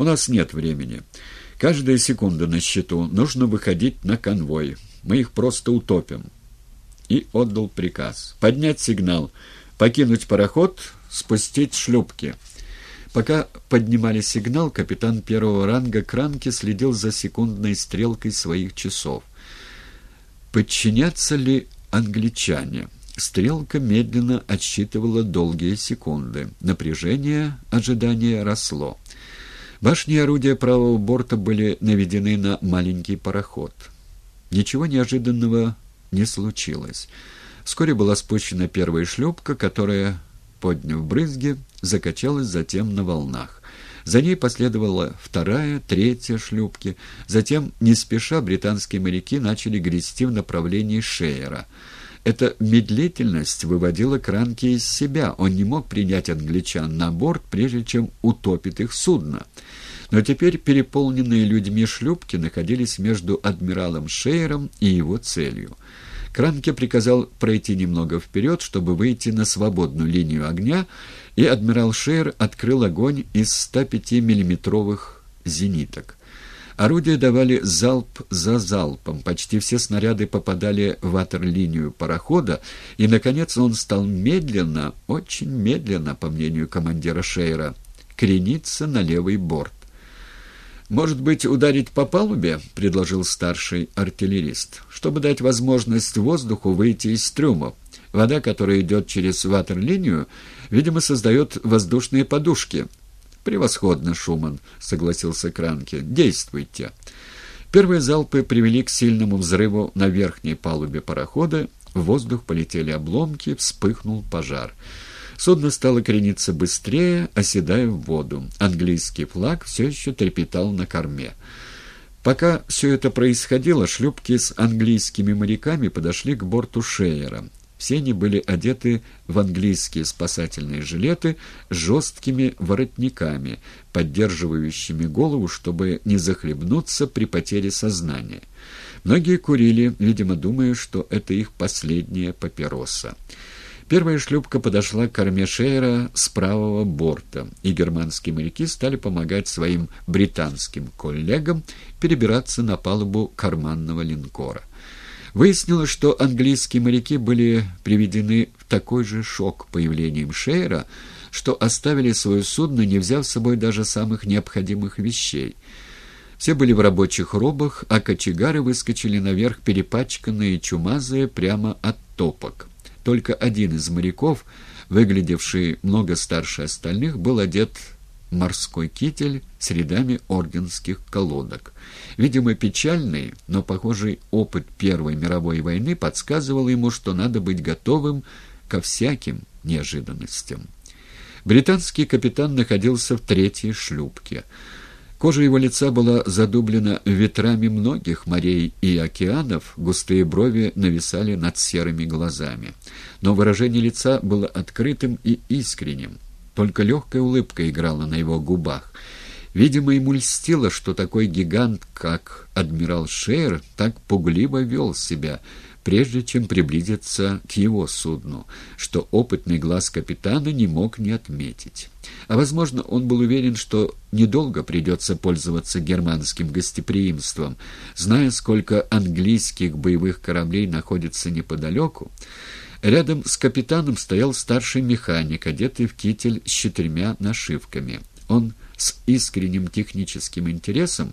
У нас нет времени. Каждая секунда на счету. Нужно выходить на конвой. Мы их просто утопим». И отдал приказ. «Поднять сигнал. Покинуть пароход. Спустить шлюпки». Пока поднимали сигнал, капитан первого ранга Кранки следил за секундной стрелкой своих часов. Подчинятся ли англичане? Стрелка медленно отсчитывала долгие секунды. Напряжение ожидания росло. Башни орудия правого борта были наведены на маленький пароход. Ничего неожиданного не случилось. Вскоре была спущена первая шлюпка, которая, подняв брызги, закачалась затем на волнах. За ней последовала вторая, третья шлюпки. Затем, не спеша, британские моряки начали грести в направлении Шейера. Эта медлительность выводила Кранки из себя. Он не мог принять англичан на борт, прежде чем утопит их судно. Но теперь переполненные людьми шлюпки находились между адмиралом Шейером и его целью. Кранке приказал пройти немного вперед, чтобы выйти на свободную линию огня, и адмирал Шейер открыл огонь из 105 миллиметровых зениток. Орудия давали залп за залпом, почти все снаряды попадали в ватерлинию парохода, и, наконец, он стал медленно, очень медленно, по мнению командира Шейера, крениться на левый борт. «Может быть, ударить по палубе?» — предложил старший артиллерист, чтобы дать возможность воздуху выйти из трюма. Вода, которая идет через ватерлинию, видимо, создает воздушные подушки. «Превосходно, Шуман», — согласился Кранке. «Действуйте». Первые залпы привели к сильному взрыву на верхней палубе парохода. В воздух полетели обломки, вспыхнул пожар. Судно стало крениться быстрее, оседая в воду. Английский флаг все еще трепетал на корме. Пока все это происходило, шлюпки с английскими моряками подошли к борту Шейера. Все они были одеты в английские спасательные жилеты с жесткими воротниками, поддерживающими голову, чтобы не захлебнуться при потере сознания. Многие курили, видимо, думая, что это их последняя папироса. Первая шлюпка подошла к корме Шейера с правого борта, и германские моряки стали помогать своим британским коллегам перебираться на палубу карманного линкора. Выяснилось, что английские моряки были приведены в такой же шок появлением Шейера, что оставили свое судно, не взяв с собой даже самых необходимых вещей. Все были в рабочих робах, а кочегары выскочили наверх перепачканные чумазые прямо от топок. Только один из моряков, выглядевший много старше остальных, был одет морской китель с рядами орденских колодок. Видимо, печальный, но похожий опыт Первой мировой войны подсказывал ему, что надо быть готовым ко всяким неожиданностям. Британский капитан находился в третьей шлюпке — Кожа его лица была задублена ветрами многих морей и океанов, густые брови нависали над серыми глазами. Но выражение лица было открытым и искренним. Только легкая улыбка играла на его губах. Видимо, ему льстило, что такой гигант, как адмирал Шейер, так пугливо вел себя — прежде чем приблизиться к его судну, что опытный глаз капитана не мог не отметить. А, возможно, он был уверен, что недолго придется пользоваться германским гостеприимством, зная, сколько английских боевых кораблей находится неподалеку. Рядом с капитаном стоял старший механик, одетый в китель с четырьмя нашивками. Он с искренним техническим интересом